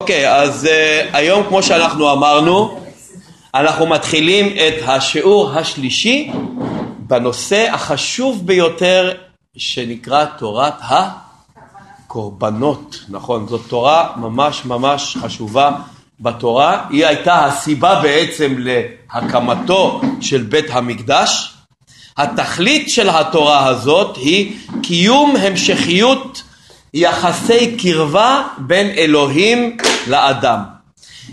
אוקיי, okay, אז uh, היום כמו שאנחנו אמרנו, אנחנו מתחילים את השיעור השלישי בנושא החשוב ביותר שנקרא תורת הקורבנות. נכון, זאת תורה ממש ממש חשובה בתורה, היא הייתה הסיבה בעצם להקמתו של בית המקדש. התכלית של התורה הזאת היא קיום המשכיות יחסי קרבה בין אלוהים לאדם.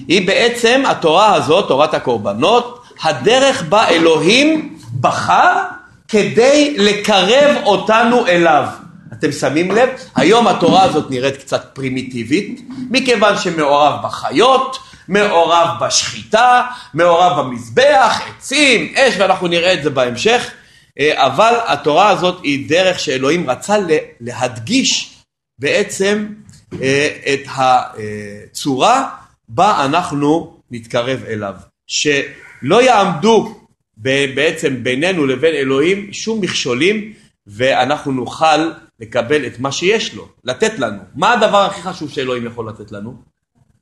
היא בעצם התורה הזאת, תורת הקורבנות, הדרך בה אלוהים בחר כדי לקרב אותנו אליו. אתם שמים לב? היום התורה הזאת נראית קצת פרימיטיבית, מכיוון שמעורב בחיות, מעורב בשחיטה, מעורב במזבח, עצים, אש, ואנחנו נראה את זה בהמשך, אה, אבל התורה הזאת היא דרך שאלוהים רצה להדגיש בעצם אה, את הצורה בה אנחנו נתקרב אליו. שלא יעמדו בעצם בינינו לבין אלוהים שום מכשולים ואנחנו נוכל לקבל את מה שיש לו, לתת לנו. מה הדבר הכי חשוב שאלוהים יכול לתת לנו?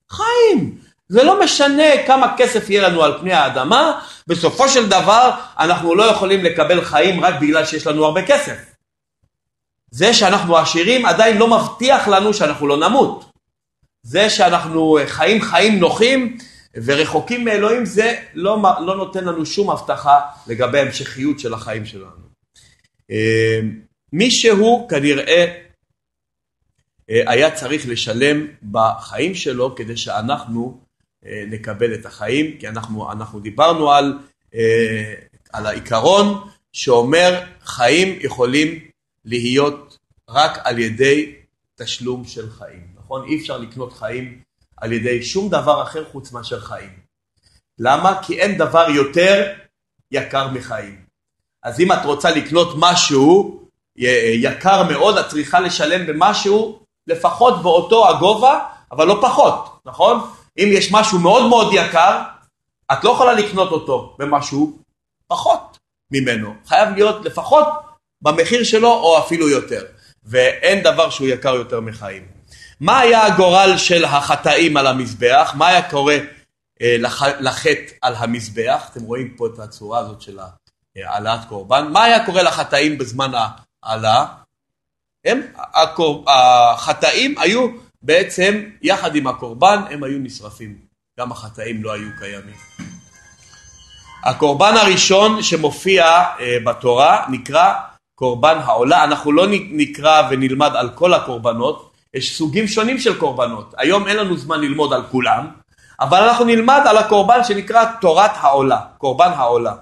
חיים. זה לא משנה כמה כסף יהיה לנו על פני האדמה, בסופו של דבר אנחנו לא יכולים לקבל חיים רק בגלל שיש לנו הרבה כסף. זה שאנחנו עשירים עדיין לא מבטיח לנו שאנחנו לא נמות. זה שאנחנו חיים חיים נוחים ורחוקים מאלוהים זה לא, לא נותן לנו שום הבטחה לגבי המשכיות של החיים שלנו. אה, מישהו כנראה אה, היה צריך לשלם בחיים שלו כדי שאנחנו אה, נקבל את החיים, כי אנחנו, אנחנו דיברנו על, על העיקרון שאומר חיים יכולים להיות רק על ידי תשלום של חיים, נכון? אי אפשר לקנות חיים על ידי שום דבר אחר חוץ מאשר חיים. למה? כי אין דבר יותר יקר מחיים. אז אם את רוצה לקנות משהו יקר מאוד, את צריכה לשלם במשהו לפחות באותו הגובה, אבל לא פחות, נכון? אם יש משהו מאוד מאוד יקר, את לא יכולה לקנות אותו במשהו פחות ממנו. חייב להיות לפחות במחיר שלו או אפילו יותר. ואין דבר שהוא יקר יותר מחיים. מה היה הגורל של החטאים על המזבח? מה היה קורה אה, לח, לחטא על המזבח? אתם רואים פה את הצורה הזאת של העלאת קורבן. מה היה קורה לחטאים בזמן העלאה? הם, הקור, החטאים היו בעצם, יחד עם הקורבן, הם היו נשרפים. גם החטאים לא היו קיימים. הקורבן הראשון שמופיע אה, בתורה נקרא קורבן העולה, אנחנו לא נקרא ונלמד על כל הקורבנות, יש סוגים שונים של קורבנות, היום אין לנו זמן ללמוד על כולם, אבל אנחנו נלמד על הקורבן שנקרא תורת העולה, קורבן העולה.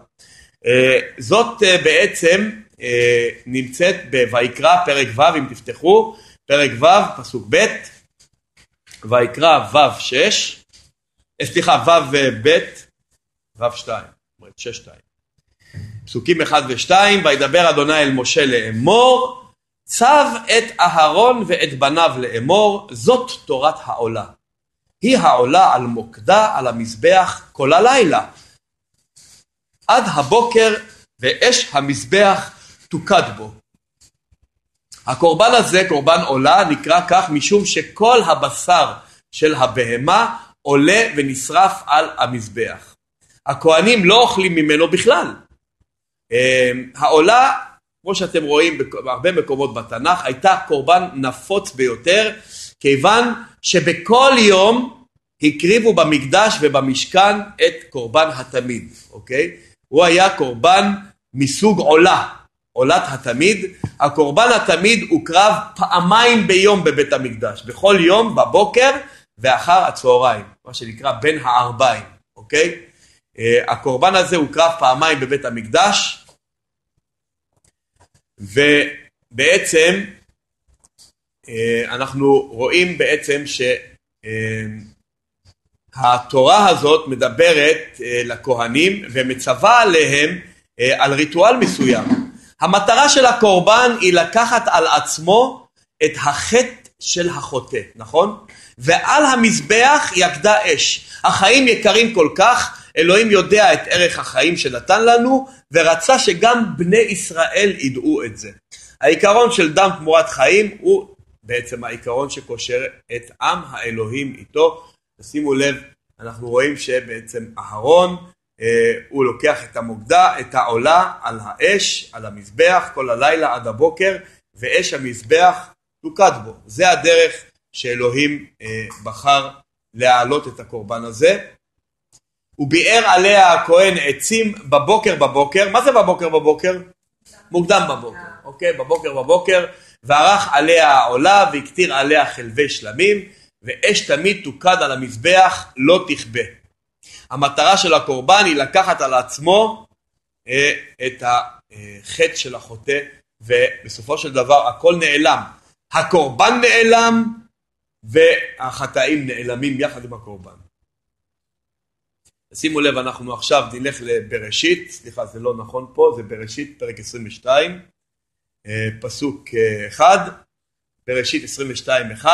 אה, זאת אה, בעצם אה, נמצאת בויקרא פרק ו' אם תפתחו, פרק ו' פסוק ב', ויקרא ו' 6, סליחה ו' ב', ו' 2, זאת אומרת 6 2. פסוקים אחד ושתיים, וידבר אדוני אל משה לאמור, צו את אהרון ואת בניו לאמור, זאת תורת העולה. היא העולה על מוקדה על המזבח כל הלילה. עד הבוקר ואש המזבח תוקד בו. הקורבן הזה, קורבן עולה, נקרא כך משום שכל הבשר של הבהמה עולה ונשרף על המזבח. הכהנים לא אוכלים ממנו בכלל. אמ, העולה, כמו שאתם רואים בהרבה מקומות בתנ"ך, הייתה קורבן נפוץ ביותר, כיוון שבכל יום הקריבו במקדש ובמשכן את קורבן התמיד, אוקיי? הוא היה קורבן מסוג עולה, עולת התמיד. הקורבן התמיד הוקרב פעמיים ביום בבית המקדש, בכל יום בבוקר ואחר הצהריים, מה שנקרא בין הערביים, אוקיי? אה, הקורבן הזה הוקרב פעמיים בבית המקדש ובעצם אה, אנחנו רואים בעצם שהתורה אה, הזאת מדברת לכהנים ומצווה עליהם על ריטואל מסוים. המטרה של הקורבן היא לקחת על עצמו את החטא של החוטא, נכון? ועל המזבח יקדה אש. החיים יקרים כל כך אלוהים יודע את ערך החיים שנתן לנו ורצה שגם בני ישראל ידעו את זה. העיקרון של דם תמורת חיים הוא בעצם העיקרון שקושר את עם האלוהים איתו. שימו לב, אנחנו רואים שבעצם אהרון אה, הוא לוקח את המוקדה, את העולה על האש, על המזבח כל הלילה עד הבוקר ואש המזבח תוקד בו. זה הדרך שאלוהים אה, בחר להעלות את הקורבן הזה. הוא ביער עליה הכהן עצים בבוקר בבוקר, מה זה בבוקר בבוקר? מוקדם בבוקר, אוקיי? בבוקר בבוקר, וערך עליה העולה והקטיר עליה חלבי שלמים, ואש תמיד תוקד על המזבח לא תכבה. המטרה של הקורבן היא לקחת על עצמו אה, את החטא של החוטא ובסופו של דבר הכל נעלם. הקורבן נעלם והחטאים נעלמים יחד עם הקורבן. שימו לב אנחנו עכשיו נלך לבראשית, סליחה זה לא נכון פה, זה בראשית פרק 22, אה, פסוק 1, אה, בראשית 22 1,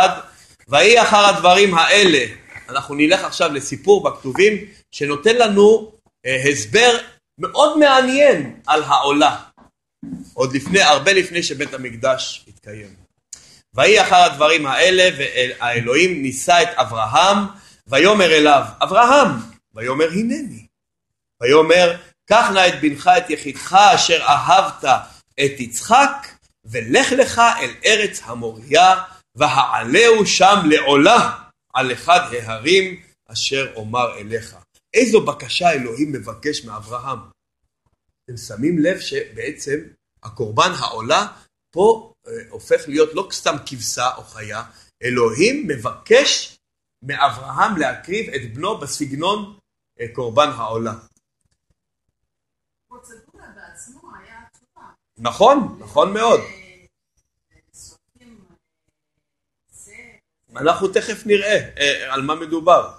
ויהי אחר הדברים האלה, אנחנו נלך עכשיו לסיפור בכתובים שנותן לנו אה, הסבר מאוד מעניין על העולה, עוד לפני, הרבה לפני שבית המקדש התקיים. ויהי אחר הדברים האלה והאלוהים נישא את אברהם ויאמר אליו אברהם ויאמר הנני ויאמר קח נא את בנך את יחידך אשר אהבת את יצחק ולך לך אל ארץ המוריה והעלהו שם לעולה על אחד ההרים אשר אומר אליך. איזו בקשה אלוהים מבקש מאברהם. אתם שמים לב שבעצם הקורבן העולה פה אה, הופך להיות לא סתם כבשה או חיה, אלוהים מבקש מאברהם להקריב את בנו בסגנון קורבן העולה. נכון, נכון מאוד. אנחנו תכף נראה אה, על מה מדובר.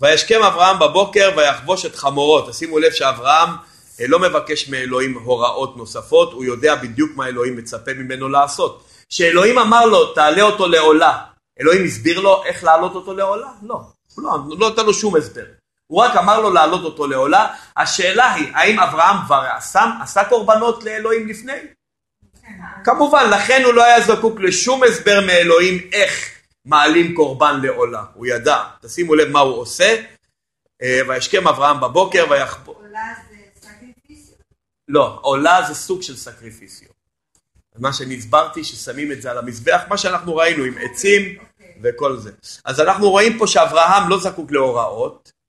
וישכם אברהם בבוקר ויחבוש את חמורו. תשימו לב שאברהם אה, לא מבקש מאלוהים הוראות נוספות, הוא יודע בדיוק מה אלוהים מצפה ממנו לעשות. כשאלוהים אמר לו תעלה אותו לעולה, אלוהים הסביר לו איך להעלות אותו לעולה? לא, הוא לא, לא נתן לו שום הסבר. הוא רק אמר לו להעלות אותו לעולה. השאלה היא, האם אברהם כבר עשה, עשה קורבנות לאלוהים לפני? כמובן, לכן הוא לא היה זקוק לשום הסבר מאלוהים איך מעלים קורבן לעולה. הוא ידע, תשימו לב מה הוא עושה. אה, וישכם אברהם בבוקר ויחבור. לא, עולה זה סוג של סקריפיסיו. מה שאני הסברתי ששמים את זה על המזבח, מה שאנחנו ראינו עם עצים okay. וכל זה. אז אנחנו רואים פה שאברהם לא זקוק להוראות,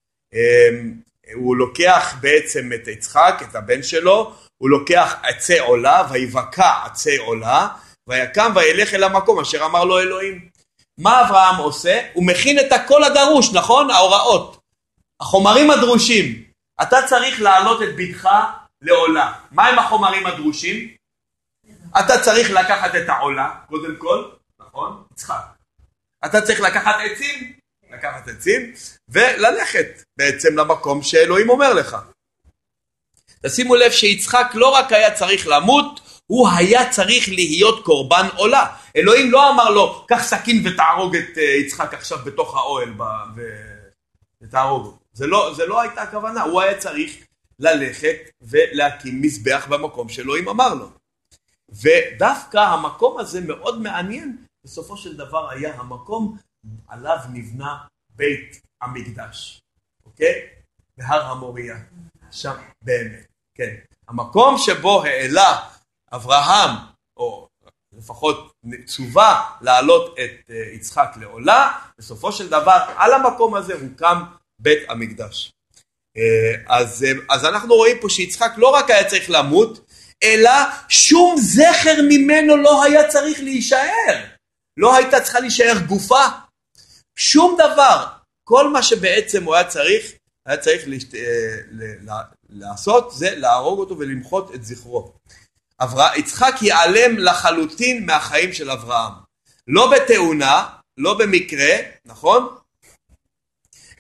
הוא לוקח בעצם את יצחק, את הבן שלו, הוא לוקח עצי עולה, ויבקע עצי עולה, ויקם וילך אל המקום אשר אמר לו אלוהים. מה אברהם עושה? הוא מכין את הכל הדרוש, נכון? ההוראות. החומרים הדרושים. אתה צריך להעלות את בנך לעולה. מהם החומרים הדרושים? אתה צריך לקחת את העולה, קודם כל, נכון? יצחק. אתה צריך לקחת עצים, לקחת עצים, וללכת בעצם למקום שאלוהים אומר לך. תשימו לב שיצחק לא רק היה צריך למות, הוא היה צריך להיות קורבן עולה. אלוהים לא אמר לו, קח סכין ותהרוג את אה, יצחק עכשיו בתוך האוהל ותהרוג. זה לא, זה לא הייתה הכוונה, הוא היה צריך ללכת ולהקים מזבח במקום שאלוהים אמר לו. ודווקא המקום הזה מאוד מעניין, בסופו של דבר היה המקום עליו נבנה בית המקדש, אוקיי? בהר המוריה, שם באמת, כן. המקום שבו העלה אברהם, או לפחות צווה להעלות את אה, יצחק לעולה, בסופו של דבר על המקום הזה הוקם בית המקדש. אה, אז, אה, אז אנחנו רואים פה שיצחק לא רק היה צריך למות, אלא שום זכר ממנו לא היה צריך להישאר. לא הייתה צריכה להישאר גופה. שום דבר. כל מה שבעצם הוא היה צריך, היה צריך לש... אה, לעשות זה להרוג אותו ולמחות את זכרו. אברה... יצחק ייעלם לחלוטין מהחיים של אברהם. לא בתאונה, לא במקרה, נכון?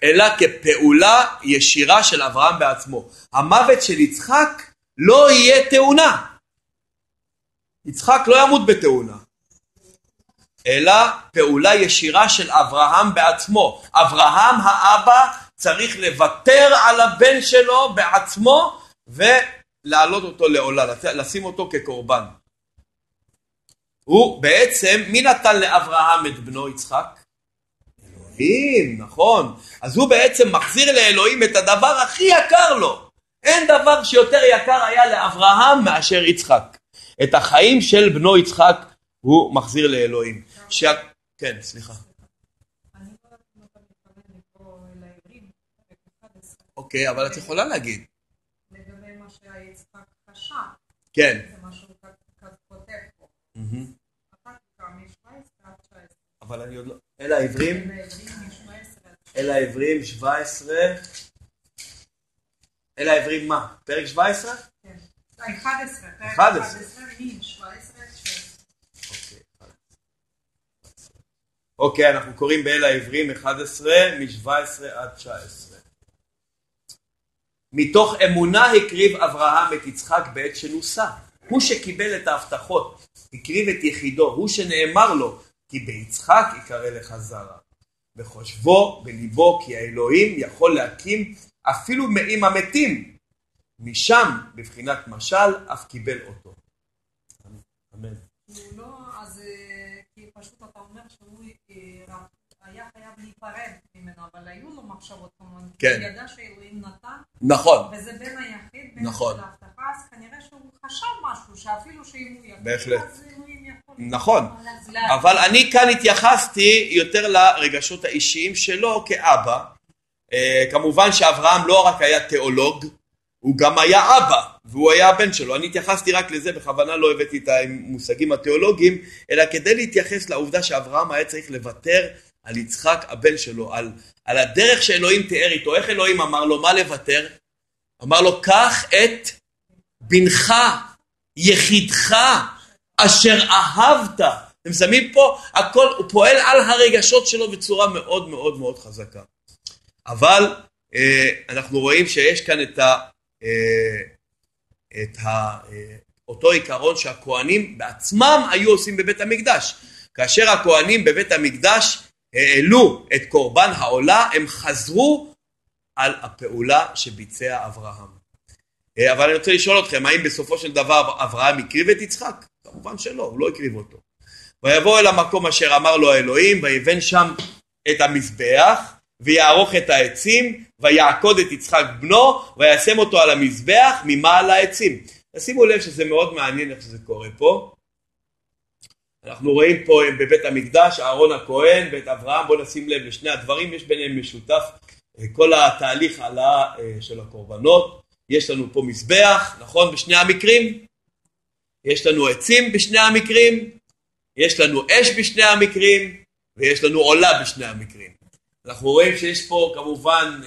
אלא כפעולה ישירה של אברהם בעצמו. המוות של יצחק לא יהיה תאונה. יצחק לא ימות בתאונה, אלא פעולה ישירה של אברהם בעצמו. אברהם האבא צריך לוותר על הבן שלו בעצמו ולהעלות אותו לעולה, לשים אותו כקורבן. הוא בעצם, מי נתן לאברהם את בנו יצחק? אלוהים, נכון. אז הוא בעצם מחזיר לאלוהים את הדבר הכי יקר לו. אין דבר שיותר יקר היה לאברהם מאשר יצחק. את החיים של בנו יצחק הוא מחזיר לאלוהים. ש... כן, סליחה. אוקיי, אבל את יכולה להגיד. לגבי מה שיצחק חשב. כן. זה מה שהוא כותב פה. אבל אני עוד לא... אלה העברים? אלה העברים 17. אלה העברים מה? פרק 17? כן. 11. 11. אוקיי, אנחנו קוראים באל העברים 11, מ-17 עד 19. מתוך אמונה הקריב אברהם את יצחק בעת שנוסה. הוא שקיבל את ההבטחות, הקריב את יחידו, הוא שנאמר לו, כי ביצחק יקרא לך זרע. בחושבו, בליבו, כי האלוהים יכול להקים אפילו מעם המתים. משם, בבחינת משל, אף קיבל אותו. אמן. לא, אז אה, פשוט אתה אומר שהוא אה, היה חייב להיפרד ממנו, אבל היו לו מחשבות כמובן. כן. הוא ידע שאלוהים נתן. נכון. וזה בן היחיד, בן נכון. ההבטחה, אז כנראה שהוא חשב משהו, שאפילו שאם הוא בהחלט. אז אלוהים יכול... נכון. אבל אני כאן התייחסתי יותר לרגשות האישיים שלו כאבא. אה, כמובן שאברהם לא רק היה תיאולוג, הוא גם היה אבא, והוא היה הבן שלו. אני התייחסתי רק לזה, בכוונה לא הבאתי את המושגים התיאולוגיים, אלא כדי להתייחס לעובדה שאברהם היה צריך לוותר על יצחק הבן שלו, על, על הדרך שאלוהים תיאר איתו. איך אלוהים אמר לו מה לוותר? אמר לו, קח את בנך, יחידך, אשר אהבת. אתם שמים פה, הכל, הוא פועל על הרגשות שלו בצורה מאוד מאוד מאוד חזקה. אבל אה, אנחנו רואים שיש כאן את, ה, את ה, אה, אותו עיקרון שהכוהנים בעצמם היו עושים בבית המקדש. כאשר הכוהנים בבית המקדש העלו את קורבן העולה, הם חזרו על הפעולה שביצע אברהם. אה, אבל אני רוצה לשאול אתכם, האם בסופו של דבר אברהם הקריב את יצחק? כמובן שלא, הוא לא הקריב אותו. ויבוא אל המקום אשר אמר לו האלוהים, ויבן שם את המזבח, ויערוך את העצים, ויעקוד את יצחק בנו, וישם אותו על המזבח ממעל העצים. תשימו לב שזה מאוד מעניין איך שזה קורה פה. אנחנו רואים פה בבית המקדש, אהרון הכהן ואת אברהם, בואו נשים לב לשני הדברים, יש ביניהם משותף כל התהליך עלה של הקורבנות, יש לנו פה מזבח, נכון, בשני המקרים, יש לנו עצים בשני המקרים, יש לנו אש בשני המקרים, ויש לנו עולה בשני המקרים. אנחנו רואים שיש פה כמובן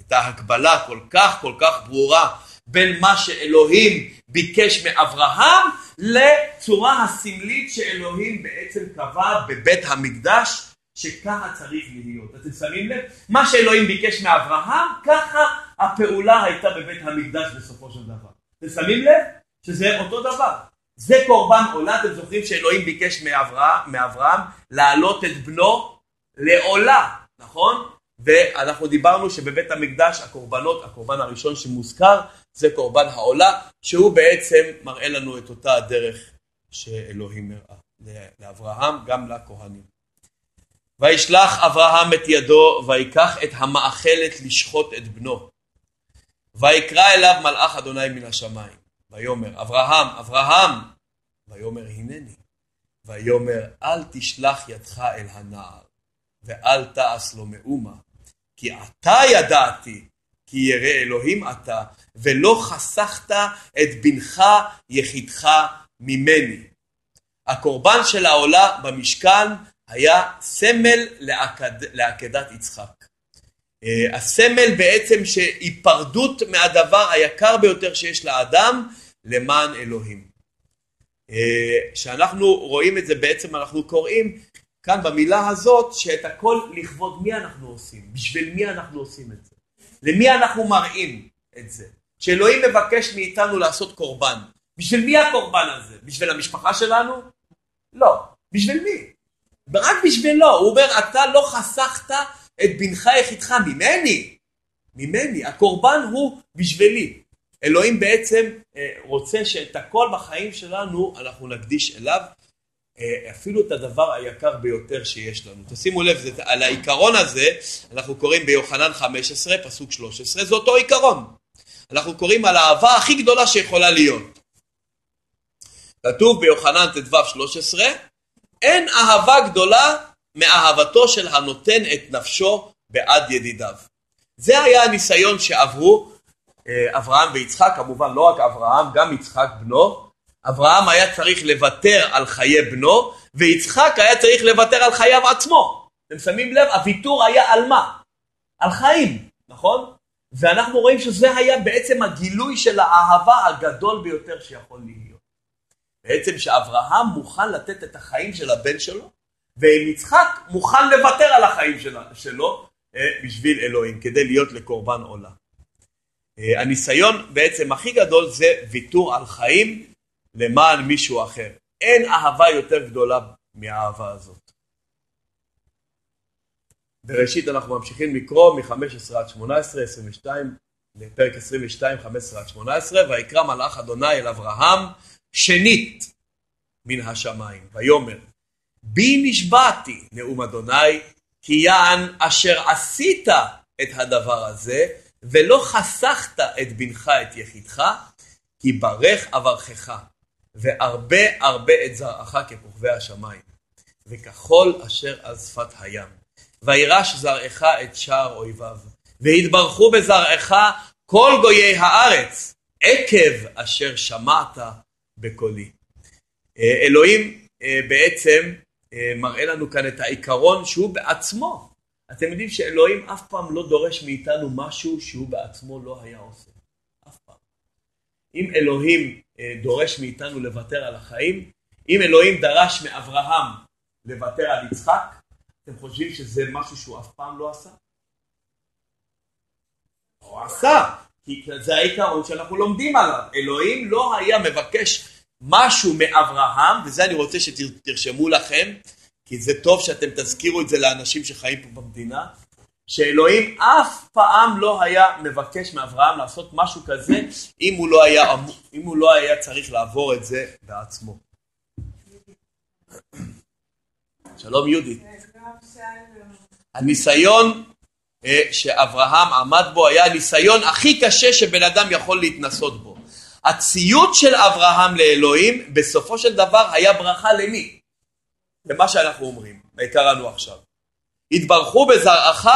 את ההקבלה כל כך כל כך ברורה בין מה שאלוהים ביקש מאברהם לצורה הסמלית שאלוהים בעצם קבע בבית המקדש שככה צריך להיות. אתם שמים לב? מה שאלוהים ביקש מאברהם, ככה הפעולה הייתה בבית המקדש בסופו של דבר. אתם שמים לב? שזה אותו דבר. זה קורבן עולה, אתם זוכרים שאלוהים ביקש מאברהם, מאברהם להעלות את בנו לעולה, נכון? ואנחנו דיברנו שבבית המקדש הקורבנות, הקורבן הראשון שמוזכר זה קורבן העולה, שהוא בעצם מראה לנו את אותה הדרך שאלוהים הראה לאברהם, גם לכהנים. וישלח אברהם את ידו ויקח את המאכלת לשחוט את בנו. ויקרא אליו מלאך אדוני מן השמיים. ויאמר אברהם אברהם ויאמר הנני. ויאמר אל תשלח ידך אל הנער ואל תעש לו מאומה כי אתה ידעתי כי ירא אלוהים אתה ולא חסכת את בנך יחידך ממני. הקורבן של העולה במשכן היה סמל לעקד, לעקדת יצחק. Uh, הסמל בעצם שהיפרדות מהדבר היקר ביותר שיש לאדם למען אלוהים. כשאנחנו uh, רואים את זה בעצם אנחנו קוראים כאן במילה הזאת שאת הכל לכבוד מי אנחנו עושים, בשביל מי אנחנו עושים את זה, למי אנחנו מראים את זה. שאלוהים מבקש מאיתנו לעשות קורבן, בשביל מי הקורבן הזה? בשביל המשפחה שלנו? לא. בשביל מי? רק בשבילו, הוא אומר, אתה לא חסכת את בנך יחידך ממני, ממני, הקורבן הוא בשבילי. אלוהים בעצם אה, רוצה שאת הכל בחיים שלנו אנחנו נקדיש אליו, אפילו את הדבר היקר ביותר שיש לנו. תשימו לב, זה, על העיקרון הזה אנחנו קוראים ביוחנן 15, פסוק 13, זה אותו עיקרון. אנחנו קוראים על האהבה הכי גדולה שיכולה להיות. כתוב ביוחנן ט"ו 13, אין אהבה גדולה מאהבתו של הנותן את נפשו בעד ידידיו. זה היה הניסיון שעברו אה, אברהם ויצחק, כמובן לא רק אברהם, גם יצחק בנו. אברהם היה צריך לוותר על חיי בנו, ויצחק היה צריך לוותר על חייו עצמו. אתם שמים לב? הוויתור היה על מה? על חיים, נכון? ואנחנו רואים שזה היה בעצם הגילוי של האהבה הגדול ביותר שיכול להיות. בעצם שאברהם מוכן לתת את החיים של הבן שלו, ויצחק מוכן לוותר על החיים שלו אה, בשביל אלוהים, כדי להיות לקורבן עולה. אה, הניסיון בעצם הכי גדול זה ויתור על חיים למען מישהו אחר. אין אהבה יותר גדולה מהאהבה הזאת. בראשית אנחנו ממשיכים לקרוא מ-15 עד 18, 22, לפרק 22, 15 עד 18, ויקרא מלאך אדוני אל אברהם שנית מן השמיים, ויאמר בי נשבעתי נאום אדוני כי יען אשר עשית את הדבר הזה ולא חסכת את בנך את יחידך כי ברך אברכך והרבה הרבה את זרעך ככוכבי השמיים וככל אשר על שפת הים וירש זרעך את שער אויביו והתברכו בזרעך כל גויי הארץ עקב אשר שמעת בקולי. אה, אלוהים אה, בעצם אה, מראה לנו כאן את העיקרון שהוא בעצמו. אתם יודעים שאלוהים אף פעם לא דורש מאיתנו משהו שהוא בעצמו לא היה עושה. אף פעם. אם אלוהים דורש מאיתנו לוותר על החיים, אם אלוהים דרש מאברהם לוותר על יצחק, אתם חושבים שזה משהו שהוא אף פעם לא עשה? הוא עשה, כי זה העיקרון שאנחנו לומדים עליו. אלוהים לא היה מבקש משהו מאברהם, וזה אני רוצה שתרשמו לכם, כי זה טוב שאתם תזכירו את זה לאנשים שחיים פה במדינה, שאלוהים אף פעם לא היה מבקש מאברהם לעשות משהו כזה אם הוא לא היה, אם הוא לא היה צריך לעבור את זה בעצמו. שלום יהודית. הניסיון אה, שאברהם עמד בו היה הניסיון הכי קשה שבן אדם יכול להתנסות בו. הציות של אברהם לאלוהים בסופו של דבר היה ברכה למי? למה שאנחנו אומרים, קראנו עכשיו. התברכו בזרעך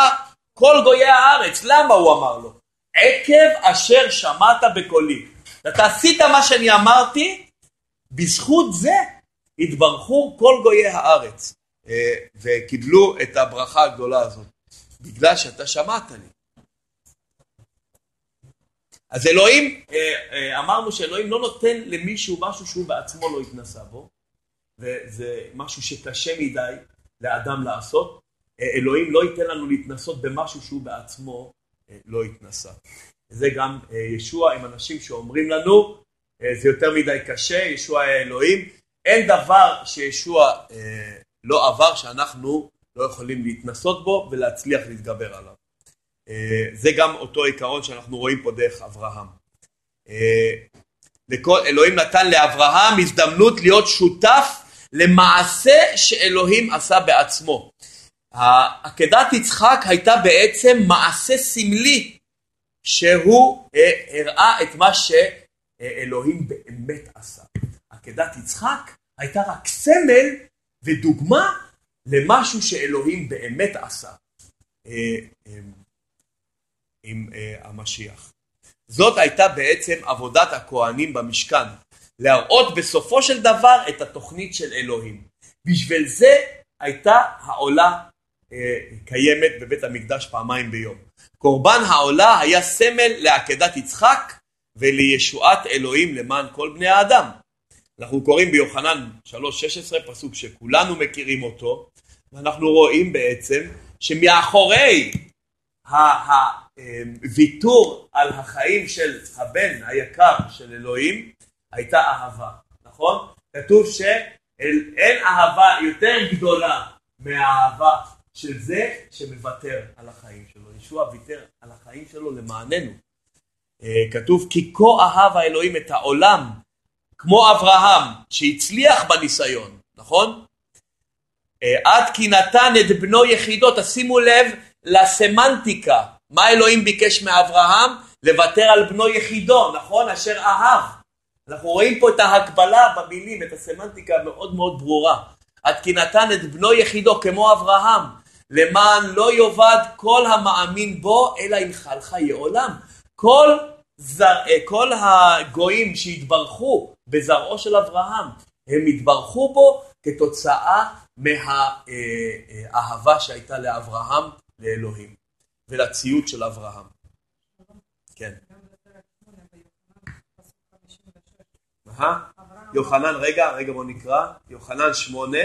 כל גויי הארץ. למה הוא אמר לו? עקב אשר שמעת בקולי. אתה עשית מה שאני אמרתי, בזכות זה התברכו כל גויי הארץ אה, וקיבלו את הברכה הגדולה הזאת. בגלל שאתה שמעת לי. אז אלוהים, אה, אה, אמרנו שאלוהים לא נותן למישהו משהו שהוא בעצמו לא התנסה בו, וזה משהו שקשה מדי לאדם לעשות. אה, אלוהים לא ייתן לנו להתנסות במשהו שהוא בעצמו לא התנסה. זה גם ישוע עם אנשים שאומרים לנו, זה יותר מדי קשה, ישוע היה אלוהים. אין דבר שישוע לא עבר שאנחנו לא יכולים להתנסות בו ולהצליח להתגבר עליו. אה, זה גם אותו עיקרון שאנחנו רואים פה דרך אברהם. אה, אלוהים נתן לאברהם הזדמנות להיות שותף למעשה שאלוהים עשה בעצמו. עקדת יצחק הייתה בעצם מעשה סמלי שהוא אה, הראה את מה שאלוהים באמת עשה. עקדת יצחק הייתה רק סמל ודוגמה למשהו שאלוהים באמת עשה. עם uh, המשיח. זאת הייתה בעצם עבודת הכהנים במשכן, להראות בסופו של דבר את התוכנית של אלוהים. בשביל זה הייתה העולה קיימת בבית המקדש פעמיים ביום. קורבן העולה היה סמל לעקדת יצחק ולישועת אלוהים למען כל בני האדם. אנחנו קוראים ביוחנן 3.16 פסוק שכולנו מכירים אותו ואנחנו רואים בעצם שמאחורי הוויתור על החיים של הבן היקר של אלוהים הייתה אהבה, נכון? כתוב שאין אהבה יותר גדולה מהאהבה של זה שמוותר על החיים שלו. ישוע ויתר על החיים שלו למעננו. אה, כתוב כי כה אהב האלוהים את העולם כמו אברהם שהצליח בניסיון נכון? אה, עד כי נתן את בנו יחידו, תשימו לב לסמנטיקה, מה אלוהים ביקש מאברהם? לוותר על בנו יחידו, נכון? אשר אהב. אנחנו רואים פה את ההקבלה במילים, את הסמנטיקה המאוד מאוד ברורה. עד כי נתן את בנו יחידו כמו אברהם, למען לא יאבד כל המאמין בו, אלא ינחל חיי עולם. כל, זר, אה, כל הגויים שהתברכו בזרעו של אברהם, הם התברכו בו כתוצאה מהאהבה שהייתה לאברהם לאלוהים ולציות של אברהם. כן. יוחנן, רגע, רגע בוא נקרא, יוחנן שמונה,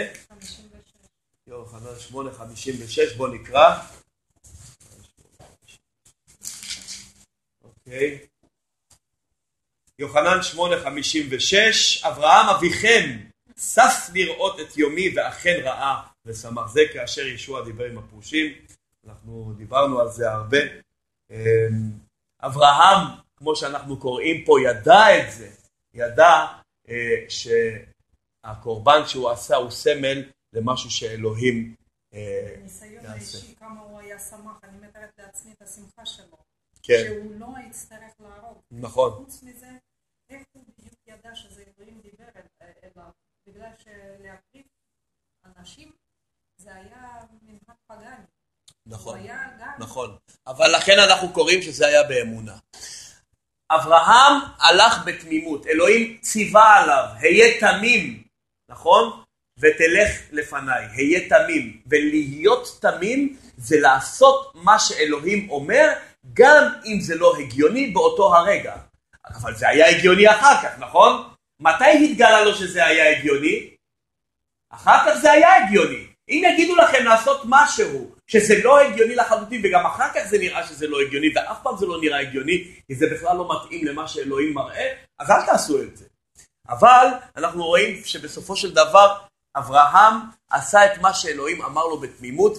יוחנן שמונה חמישים ושש, בוא נקרא. אוקיי. יוחנן שמונה חמישים ושש, אברהם אביכם שש לראות את יומי ואכן ראה ושמח. זה כאשר ישוע דיבר עם הפרושים, אנחנו דיברנו על זה הרבה. אמ, אברהם, כמו שאנחנו קוראים פה, ידע את זה, ידע אה, שהקורבן שהוא עשה הוא סמל למשהו שאלוהים אה, ניסיון האישי, כמה הוא היה שמח, אני מתארת לעצמי את השמחה שלו. כן. שהוא לא יצטרך להרוג. נכון. חוץ מזה, איך הוא בדיוק ידע שזה אלוהים דיבר אליו? בגלל שלהקריב אנשים זה היה מנהג פגאני. נכון. נכון. אבל לכן אנחנו קוראים שזה היה באמונה. אברהם הלך בתמימות, אלוהים ציווה עליו, היה תמים, נכון? ותלך לפניי, היה תמים. ולהיות תמים זה לעשות מה שאלוהים אומר, גם אם זה לא הגיוני באותו הרגע. אבל זה היה הגיוני אחר כך, נכון? מתי התגלה לו שזה היה הגיוני? אחר כך זה היה הגיוני. אם יגידו לכם לעשות משהו שזה לא הגיוני לחלוטין וגם אחר כך זה נראה שזה לא הגיוני ואף פעם זה לא נראה הגיוני כי זה בכלל לא מתאים למה שאלוהים מראה, אז אל תעשו את זה. אבל אנחנו רואים שבסופו של דבר אברהם עשה את מה שאלוהים אמר לו בתמימות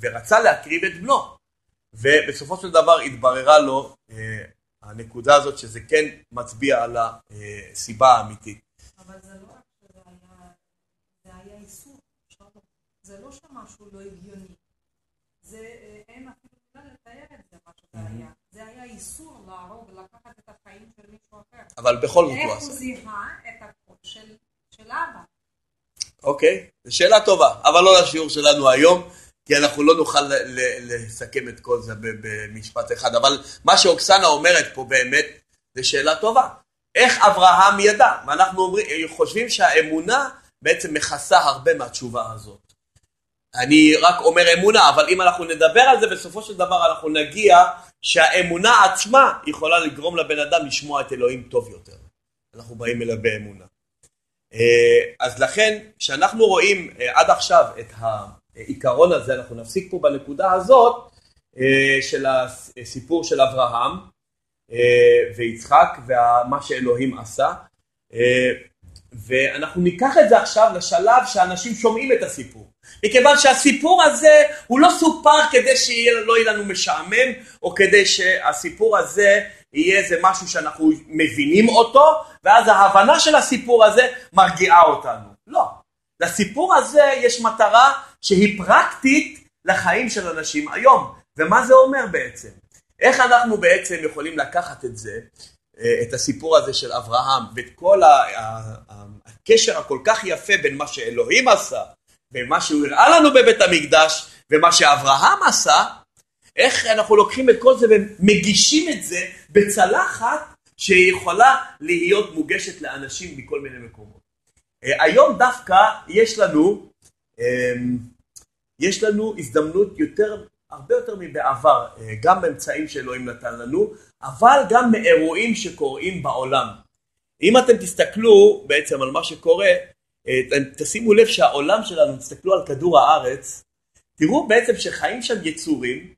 ורצה להקריב את בנו. ובסופו של דבר התבררה לו אה, הנקודה הזאת שזה כן מצביע על הסיבה האמיתית. אבל זה לא רק שזה היה, זה היה איסור, זה לא שמשהו לא הגיוני. זה, אה, אין אפילו בכלל לתאר את זה, מה שזה היה. זה היה איסור להרוג, לקחת את החיים של מישהו אחר. אבל בכל זאת הוא איך עשה. הוא זיהה את הקול של, של אבא? אוקיי, זו שאלה טובה, אבל לא לשיעור שלנו היום, כי אנחנו לא נוכל לסכם את כל זה במשפט אחד. אבל מה שאוקסנה אומרת פה באמת, זו שאלה טובה. איך אברהם ידע? ואנחנו אומרים, חושבים שהאמונה בעצם מכסה הרבה מהתשובה הזאת. אני רק אומר אמונה, אבל אם אנחנו נדבר על זה, בסופו של דבר אנחנו נגיע שהאמונה עצמה יכולה לגרום לבן אדם לשמוע את אלוהים טוב יותר. אנחנו באים אליו באמונה. אה, אז לכן, כשאנחנו רואים אה, עד עכשיו את העיקרון הזה, אנחנו נפסיק פה בנקודה הזאת אה, של הסיפור של אברהם ויצחק ומה שאלוהים עשה. ואנחנו ניקח את זה עכשיו לשלב שאנשים שומעים את הסיפור. מכיוון שהסיפור הזה הוא לא סופר כדי שלא יהיה לנו משעמם, או כדי שהסיפור הזה יהיה איזה משהו שאנחנו מבינים אותו, ואז ההבנה של הסיפור הזה מרגיעה אותנו. לא. לסיפור הזה יש מטרה שהיא פרקטית לחיים של אנשים היום. ומה זה אומר בעצם? איך אנחנו בעצם יכולים לקחת את זה, אה, את הסיפור הזה של אברהם, ואת כל הקשר הכל כך יפה בין מה שאלוהים עשה, ומה שהוא הראה לנו בבית המקדש, ומה שאברהם עשה, איך אנחנו לוקחים את כל זה ומגישים את זה בצלחת שיכולה להיות מוגשת לאנשים מכל מיני מקומות. אה, היום דווקא יש לנו, אמ, יש לנו הזדמנות יותר, הרבה יותר מבעבר, אה, גם באמצעים שאלוהים נתן לנו, אבל גם מאירועים שקורים בעולם. אם אתם תסתכלו בעצם על מה שקורה, אה, תשימו לב שהעולם שלנו, תסתכלו על כדור הארץ, תראו בעצם שחיים שם יצורים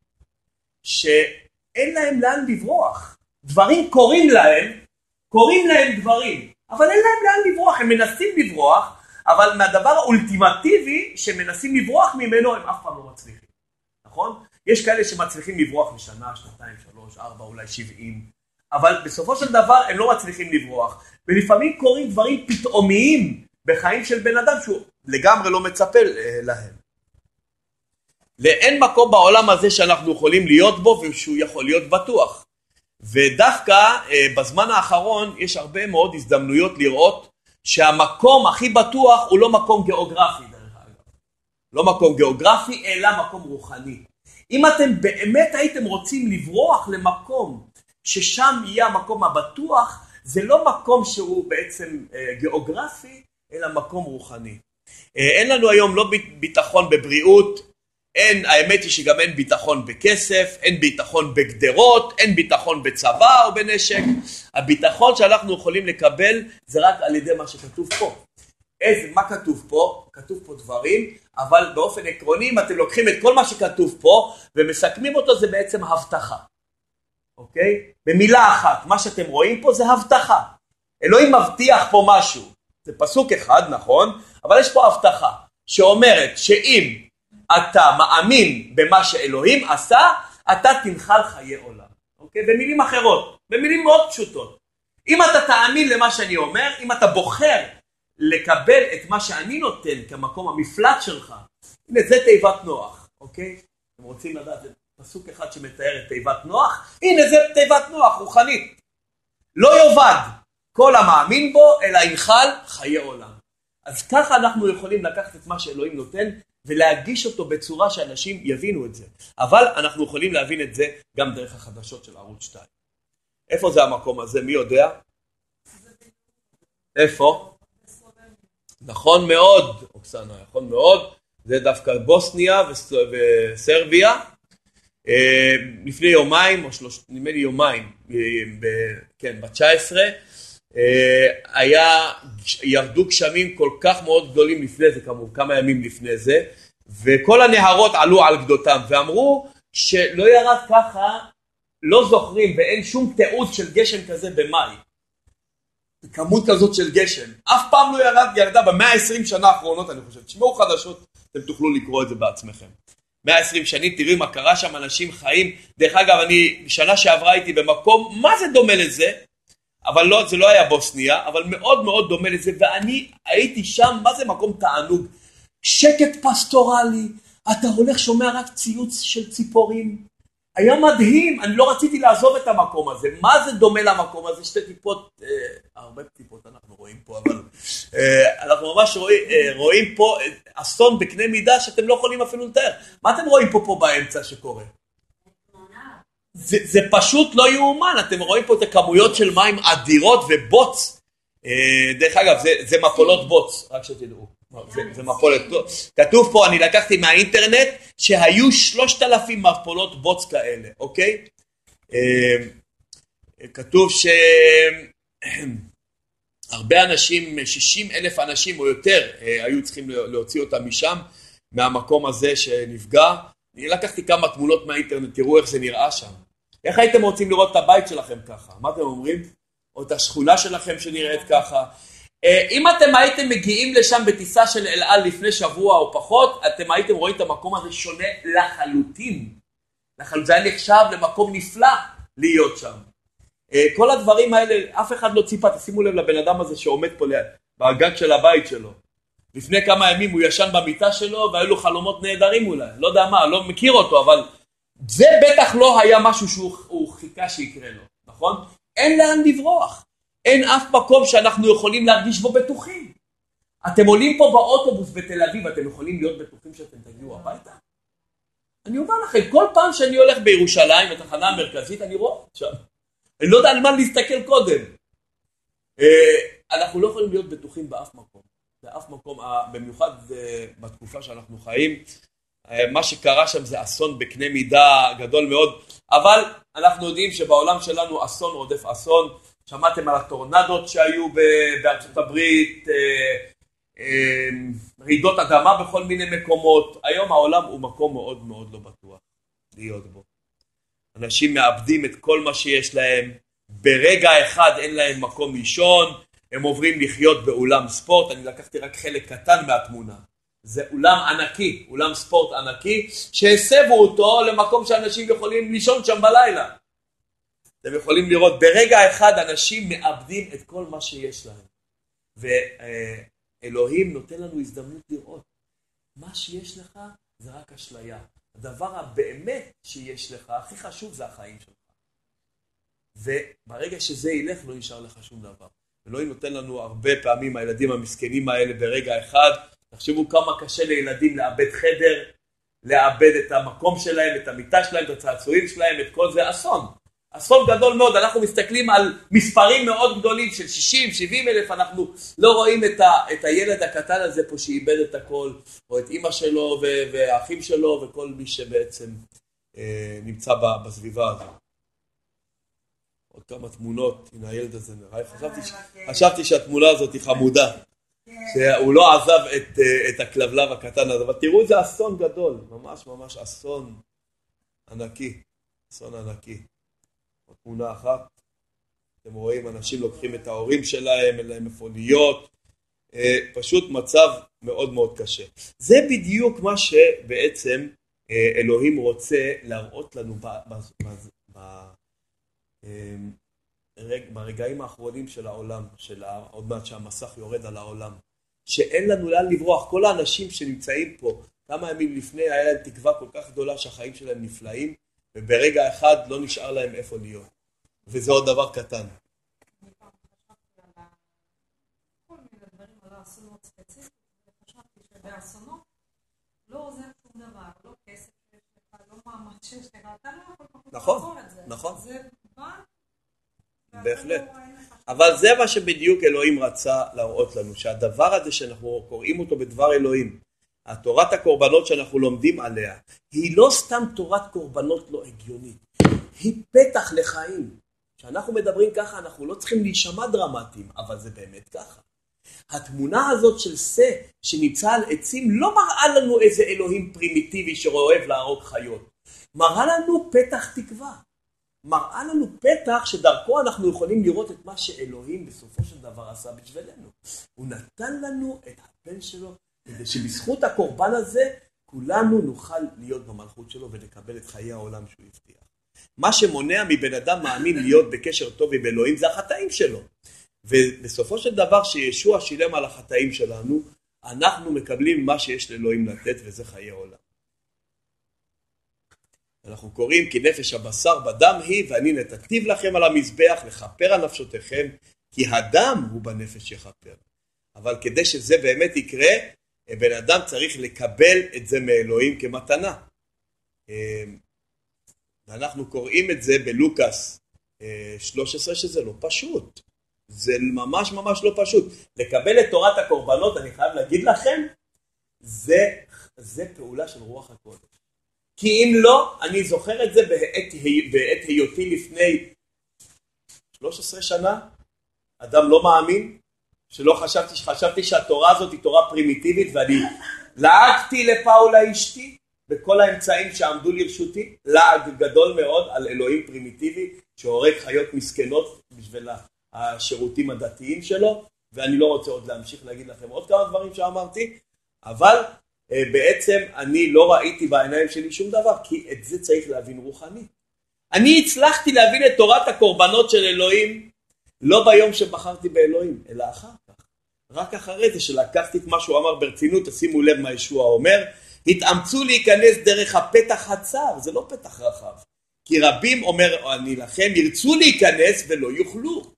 שאין להם לאן לברוח. דברים קורים להם, קורים להם דברים, אבל אין להם לאן לברוח, הם מנסים לברוח, אבל מהדבר האולטימטיבי שמנסים לברוח ממנו הם אף פעם לא מצליחים, נכון? יש כאלה שמצליחים לברוח לשנה, שנתיים, שלוש, ארבע, אולי שבעים, אבל בסופו של דבר הם לא מצליחים לברוח, ולפעמים קורים דברים פתאומיים בחיים של בן אדם שהוא לגמרי לא מצפה אה, להם. ואין מקום בעולם הזה שאנחנו יכולים להיות בו ושהוא יכול להיות בטוח. ודווקא אה, בזמן האחרון יש הרבה מאוד הזדמנויות לראות שהמקום הכי בטוח הוא לא מקום גיאוגרפי דרך אגב. לא מקום גיאוגרפי אלא מקום רוחני. אם אתם באמת הייתם רוצים לברוח למקום ששם יהיה המקום הבטוח, זה לא מקום שהוא בעצם אה, גיאוגרפי, אלא מקום רוחני. אה, אין לנו היום לא ביטחון בבריאות, אין, האמת היא שגם אין ביטחון בכסף, אין ביטחון בגדרות, אין ביטחון בצבא או בנשק. הביטחון שאנחנו יכולים לקבל זה רק על ידי מה שכתוב פה. איזה, מה כתוב פה? כתוב פה דברים, אבל באופן עקרוני אם אתם לוקחים את כל מה שכתוב פה ומסכמים אותו זה בעצם הבטחה. אוקיי? במילה אחת, מה שאתם רואים פה זה הבטחה. אלוהים מבטיח פה משהו. זה פסוק אחד, נכון? אבל יש פה הבטחה שאומרת שאם אתה מאמין במה שאלוהים עשה, אתה תנחל חיי עולם. אוקיי? במילים אחרות, במילים מאוד פשוטות. אם אתה תאמין למה שאני אומר, אם אתה בוחר לקבל את מה שאני נותן כמקום המפלט שלך, הנה זה תיבת נוח, אוקיי? אתם רוצים לדעת פסוק אחד שמתאר את תיבת נוח? הנה זה תיבת נוח, רוחנית. לא יאבד כל המאמין בו, אלא ינחל חיי עולם. אז ככה אנחנו יכולים לקחת את מה שאלוהים נותן ולהגיש אותו בצורה שאנשים יבינו את זה. אבל אנחנו יכולים להבין את זה גם דרך החדשות של ערוץ 2. איפה זה המקום הזה? מי יודע? איפה? נכון מאוד, אוקסנה, נכון מאוד. זה דווקא בוסניה וסרביה. אה, לפני יומיים, או שלוש, נדמה לי יומיים, אה, כן, ב-19, אה, היה, ירדו גשמים כל כך מאוד גדולים לפני זה, כמובן, כמה ימים לפני זה, וכל הנהרות עלו על גדותם, ואמרו שלא ירד ככה, לא זוכרים, ואין שום תיעוד של גשם כזה במאי. כמות כזאת של גשם. אף פעם לא ירד, ירדה במאה העשרים שנה האחרונות, אני חושב. תשמעו חדשות, אתם תוכלו לקרוא את זה בעצמכם. 120 שנים, תראי מה קרה שם, אנשים חיים. דרך אגב, אני שנה שעברה הייתי במקום, מה זה דומה לזה? אבל לא, זה לא היה בוסניה, אבל מאוד מאוד דומה לזה, ואני הייתי שם, מה זה מקום תענוג? שקט פסטורלי, אתה הולך שומע רק ציוץ של ציפורים. היה מדהים, אני לא רציתי לעזוב את המקום הזה. מה זה דומה למקום הזה? שתי טיפות, אה, הרבה טיפות אנחנו רואים פה, אבל אה, אנחנו ממש רואים, אה, רואים פה אסון בקנה מידה שאתם לא יכולים אפילו לתאר. מה אתם רואים פה פה באמצע שקורה? זה, זה פשוט לא יאומן, אתם רואים פה את הכמויות של מים אדירות ובוץ. אה, דרך אגב, זה, זה מפולות בוץ, רק שתדעו. זה, זה מפולת, כתוב פה, אני לקחתי מהאינטרנט, שהיו שלושת אלפים מפולות בוץ כאלה, אוקיי? אה, כתוב שהרבה אנשים, 60 אלף אנשים או יותר, אה, היו צריכים להוציא אותם משם, מהמקום הזה שנפגע. אני לקחתי כמה תמונות מהאינטרנט, תראו איך זה נראה שם. איך הייתם רוצים לראות את הבית שלכם ככה? מה אתם אומרים? או את השכונה שלכם שנראית ככה? אה, אם אתם הייתם מגיעים לשם בטיסה של אל על לפני שבוע או פחות, אתם הייתם רואים את המקום הזה שונה לחלוטין. לחלוטין. זה היה נחשב למקום נפלא להיות שם. אה, כל הדברים האלה, אף אחד לא ציפה, תשימו לב לבן אדם הזה שעומד פה בגג של הבית שלו. לפני כמה ימים הוא ישן במיטה שלו והיו לו חלומות נהדרים אולי, לא יודע מה, לא מכיר אותו, אבל זה בטח לא היה משהו שהוא חיכה שיקרה לו, נכון? אין לאן לברוח. אין אף מקום שאנחנו יכולים להרגיש בו בטוחים. אתם עולים פה באוטובוס בתל אביב, אתם יכולים להיות בטוחים שאתם תגיעו הביתה? אני אומר לכם, כל פעם שאני הולך בירושלים, בתחנה המרכזית, אני רואה שם. אני לא יודע על מה להסתכל קודם. אה, אנחנו לא יכולים להיות בטוחים באף מקום. באף מקום, במיוחד אה, בתקופה שאנחנו חיים. אה, מה שקרה שם זה אסון בקנה מידה גדול מאוד, אבל אנחנו יודעים שבעולם שלנו אסון רודף אסון. שמעתם על הטורנדות שהיו בארצות הברית, אה, אה, רעידות אדמה בכל מיני מקומות. היום העולם הוא מקום מאוד מאוד לא בטוח להיות בו. אנשים מאבדים את כל מה שיש להם, ברגע אחד אין להם מקום לישון, הם עוברים לחיות באולם ספורט, אני לקחתי רק חלק קטן מהתמונה. זה אולם ענקי, אולם ספורט ענקי, שהסבו אותו למקום שאנשים יכולים לישון שם בלילה. אתם יכולים לראות, ברגע אחד אנשים מאבדים את כל מה שיש להם. אלוהים נותן לנו הזדמנות לראות. מה שיש לך זה רק אשליה. הדבר הבאמת שיש לך, הכי חשוב זה החיים שלך. וברגע שזה ילך לא נשאר לך שום דבר. אלוהים נותן לנו הרבה פעמים, הילדים המסכנים האלה ברגע אחד, תחשבו כמה קשה לילדים לאבד חדר, לאבד את המקום שלהם, את המיטה שלהם, את הצעצועים שלהם, את כל זה. אסון. אסון גדול מאוד, אנחנו מסתכלים על מספרים מאוד גדולים של 60, 70 אלף, אנחנו לא רואים את, ה, את הילד הקטן הזה פה שאיבד את הכל, או את אימא שלו והאחים שלו וכל מי שבעצם אה, נמצא בסביבה הזו. עוד כמה תמונות, הנה הילד הזה נראה, חשבתי, חשבתי שהתמונה הזאת היא חמודה, שהוא לא עזב את, אה, את הכלבלב הקטן הזה, אבל תראו איזה אסון גדול, ממש ממש אסון ענקי, אסון ענקי. תמונה אחת, אתם רואים אנשים לוקחים את ההורים שלהם, אין להם להיות, אה, פשוט מצב מאוד מאוד קשה. זה בדיוק מה שבעצם אה, אלוהים רוצה להראות לנו ב, ב, ב, ב, אה, ברגעים האחרונים של העולם, של עוד מעט שהמסך יורד על העולם, שאין לנו לאן לברוח. כל האנשים שנמצאים פה, כמה ימים לפני היה להם תקווה כל כך גדולה שהחיים שלהם נפלאים, וברגע אחד לא נשאר להם איפה להיות. וזה עוד דבר קטן. נכון, נכון. בהחלט. אבל זה מה שבדיוק אלוהים רצה להראות לנו, שהדבר הזה שאנחנו קוראים אותו בדבר אלוהים, התורת הקורבנות שאנחנו לומדים עליה, היא לא סתם תורת קורבנות לא הגיונית, היא פתח לחיים. כשאנחנו מדברים ככה אנחנו לא צריכים להישמע דרמטיים, אבל זה באמת ככה. התמונה הזאת של שא שנמצא על עצים לא מראה לנו איזה אלוהים פרימיטיבי שאוהב להרוג חיות, מראה לנו פתח תקווה. מראה לנו פתח שדרכו אנחנו יכולים לראות את מה שאלוהים בסופו של דבר עשה בשבילנו. הוא נתן לנו את הבן שלו כדי שבזכות הקורבן הזה כולנו נוכל להיות במלכות שלו ולקבל את חיי העולם שהוא הבטיח. מה שמונע מבן אדם מאמין להיות בקשר טוב עם אלוהים זה החטאים שלו. ובסופו של דבר שישוע שילם על החטאים שלנו, אנחנו מקבלים מה שיש לאלוהים לתת וזה חיי עולם. אנחנו קוראים כי נפש הבשר בדם היא ואני נתתיו לכם על המזבח לכפר על נפשותיכם כי הדם הוא בנפש יכפר. אבל כדי שזה באמת יקרה, בן אדם צריך לקבל את זה מאלוהים כמתנה. ואנחנו קוראים את זה בלוקאס 13 אה, שזה לא פשוט. זה ממש ממש לא פשוט. לקבל את תורת הקורבנות, אני חייב להגיד לכם, זה, זה פעולה של רוח הקודש. כי אם לא, אני זוכר את זה בעת, היותי לפני 13 שנה, אדם לא מאמין, שלא חשבתי, חשבתי שהתורה הזאת היא תורה פרימיטיבית ואני לעגתי לפאולה אשתי בכל האמצעים שעמדו לרשותי, לעג גדול מאוד על אלוהים פרימיטיבי שהורג חיות מסכנות בשביל השירותים הדתיים שלו, ואני לא רוצה עוד להמשיך להגיד לכם עוד כמה דברים שאמרתי, אבל בעצם אני לא ראיתי בעיניים שלי שום דבר, כי את זה צריך להבין רוחנית. אני הצלחתי להבין את תורת הקורבנות של אלוהים לא ביום שבחרתי באלוהים, אלא אחר כך. רק אחרי זה שלקחתי את מה שהוא אמר ברצינות, תשימו לב מה ישוע אומר, התאמצו להיכנס דרך הפתח הצר, זה לא פתח רחב. כי רבים, אומר אני לכם, ירצו להיכנס ולא יוכלו.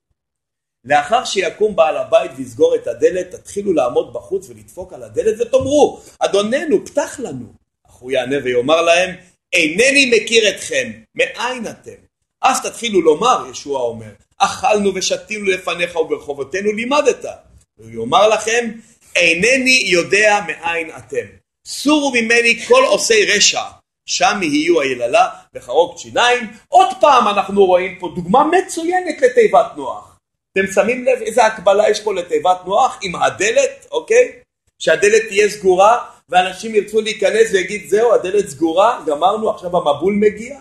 לאחר שיקום בעל הבית ויסגור את הדלת, תתחילו לעמוד בחוץ ולדפוק על הדלת ותאמרו, אדוננו, פתח לנו. אך הוא יענה ויאמר להם, אינני מכיר אתכם, מאין אתם? אז תתחילו לומר, ישוע אומר, אכלנו ושתינו לפניך וברחובותינו לימדת. והוא יאמר לכם, אינני יודע מאין אתם. סורו ממני כל עושי רשע, שם יהיו היללה וחרוק שיניים. עוד פעם אנחנו רואים פה דוגמה מצוינת לתיבת נוח. אתם שמים לב איזה הקבלה יש פה לתיבת נוח עם הדלת, אוקיי? שהדלת תהיה סגורה ואנשים ירצו להיכנס ויגיד זהו הדלת סגורה, גמרנו, עכשיו המבול מגיע.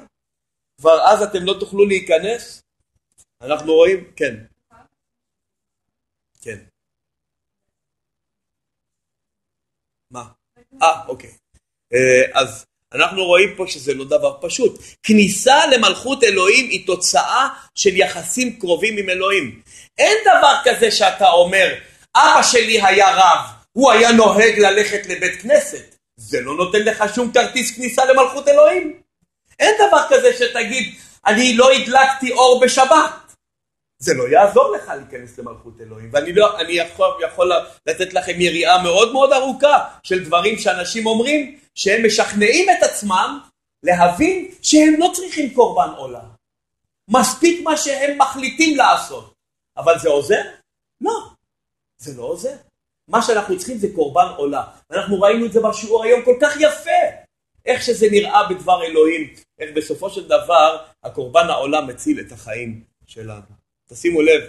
כבר אז אתם לא תוכלו להיכנס? אנחנו רואים, כן. כן. מה? אה, אוקיי. אה, אז אנחנו רואים פה שזה לא דבר פשוט. כניסה למלכות אלוהים היא תוצאה של יחסים קרובים עם אלוהים. אין דבר כזה שאתה אומר, אבא שלי היה רב, הוא היה נוהג ללכת לבית כנסת. זה לא נותן לך שום כרטיס כניסה למלכות אלוהים. אין דבר כזה שתגיד, אני לא הדלקתי אור בשבת. זה לא יעזור לך להיכנס למלכות אלוהים. ואני לא, אני יכול, יכול לתת לכם יריעה מאוד מאוד ארוכה של דברים שאנשים אומרים, שהם משכנעים את עצמם להבין שהם לא צריכים קורבן עולה. מספיק מה שהם מחליטים לעשות. אבל זה עוזר? לא. זה לא עוזר. מה שאנחנו צריכים זה קורבן עולה. ואנחנו ראינו את זה בשיעור היום כל כך יפה. איך שזה נראה בדבר אלוהים, איך בסופו של דבר הקורבן העולה מציל את החיים שלנו. תשימו לב,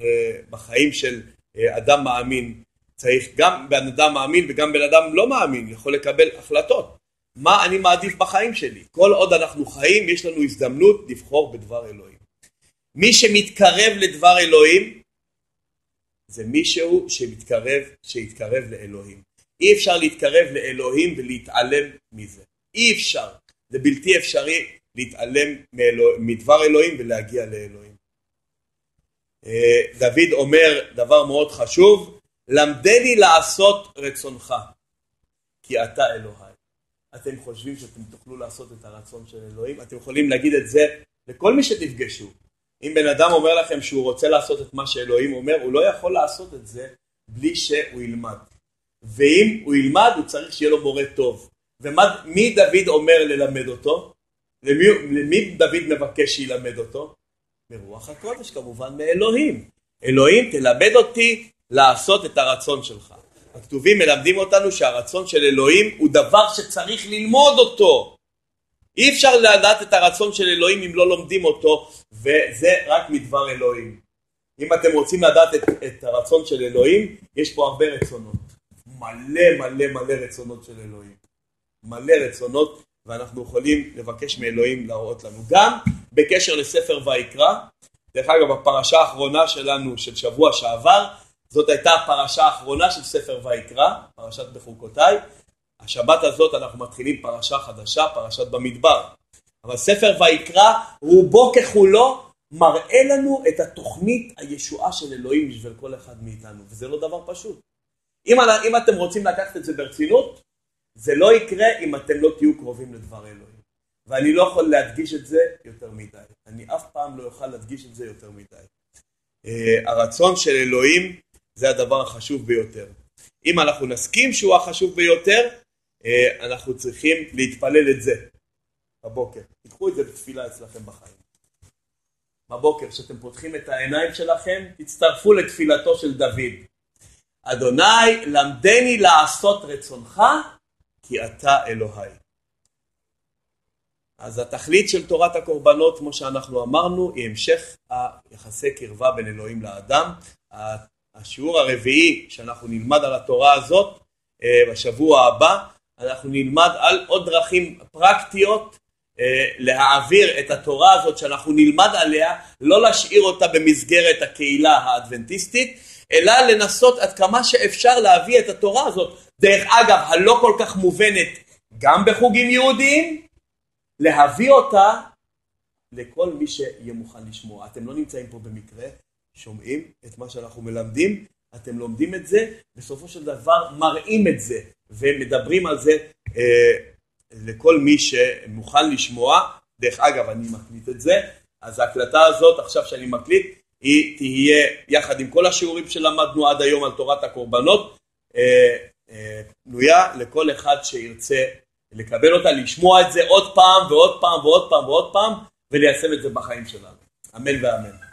אה, בחיים של אה, אדם מאמין, צריך גם בן אדם מאמין וגם בן אדם לא מאמין, יכול לקבל החלטות. מה אני מעדיף בחיים שלי? כל עוד אנחנו חיים, יש לנו הזדמנות לבחור בדבר אלוהים. מי שמתקרב לדבר אלוהים, זה מישהו שמתקרב, שיתקרב לאלוהים. אי אפשר להתקרב לאלוהים ולהתעלם מזה. אי אפשר. זה בלתי אפשרי להתעלם מדבר אלוהים ולהגיע לאלוהים. אה, דוד אומר דבר מאוד חשוב, למדני לעשות רצונך, כי אתה אלוהי. אתם חושבים שאתם תוכלו לעשות את הרצון של אלוהים? אתם יכולים להגיד את זה לכל מי שתפגשו. אם בן אדם אומר לכם שהוא רוצה לעשות את מה שאלוהים אומר, הוא לא יכול לעשות את זה בלי שהוא ילמד. ואם הוא ילמד, הוא צריך שיהיה לו מורה טוב. ומי דוד אומר ללמד אותו? למי, למי דוד מבקש שילמד אותו? מרוח הקודש כמובן, מאלוהים. אלוהים תלמד אותי לעשות את הרצון שלך. הכתובים מלמדים אותנו שהרצון של אלוהים הוא דבר שצריך ללמוד אותו. אי אפשר לדעת את הרצון של אלוהים אם לא לומדים אותו, וזה רק מדבר אלוהים. אם אתם רוצים לדעת את, את הרצון של אלוהים, יש פה הרבה רצונות. מלא מלא מלא רצונות של אלוהים. מלא רצונות, ואנחנו יכולים לבקש מאלוהים להראות לנו. גם בקשר לספר ויקרא, דרך אגב הפרשה האחרונה שלנו של שבוע שעבר, זאת הייתה הפרשה האחרונה של ספר ויקרא, פרשת בחוקותיי. השבת הזאת אנחנו מתחילים פרשה חדשה, פרשת במדבר. אבל ספר ויקרא רובו ככולו מראה לנו את התוכנית הישועה של אלוהים בשביל כל אחד מאיתנו, וזה לא דבר פשוט. אם, אם אתם רוצים לקחת את זה ברצינות, זה לא יקרה אם אתם לא תהיו קרובים לדבר אלוהים. ואני לא יכול להדגיש את זה יותר מדי. אני אף פעם לא אוכל להדגיש את זה יותר מדי. Uh, הרצון של אלוהים זה הדבר החשוב ביותר. אם אנחנו נסכים שהוא החשוב ביותר, uh, אנחנו צריכים להתפלל את זה בבוקר. תיקחו את זה בתפילה אצלכם בחיים. בבוקר, כשאתם פותחים את העיניים שלכם, תצטרפו לתפילתו של דוד. אדוני למדני לעשות רצונך כי אתה אלוהי. אז התכלית של תורת הקורבנות, כמו שאנחנו אמרנו, היא המשך היחסי קרבה בין אלוהים לאדם. השיעור הרביעי שאנחנו נלמד על התורה הזאת אה, בשבוע הבא, אנחנו נלמד על עוד דרכים פרקטיות להעביר את התורה הזאת שאנחנו נלמד עליה, לא להשאיר אותה במסגרת הקהילה האדבנטיסטית, אלא לנסות עד כמה שאפשר להביא את התורה הזאת, דרך אגב הלא כל כך מובנת גם בחוגים יהודיים, להביא אותה לכל מי שיהיה מוכן לשמוע. אתם לא נמצאים פה במקרה, שומעים את מה שאנחנו מלמדים, אתם לומדים את זה, בסופו של דבר מראים את זה ומדברים על זה אה, לכל מי שמוכן לשמוע. דרך אגב, אני מקליט את זה, אז ההקלטה הזאת עכשיו שאני מקליט, היא תהיה יחד עם כל השיעורים שלמדנו עד היום על תורת הקורבנות, אה, אה, פנויה לכל אחד שירצה לקבל אותה, לשמוע את זה עוד פעם ועוד פעם ועוד פעם ועוד פעם וליישם את זה בחיים שלנו. אמן ואמן.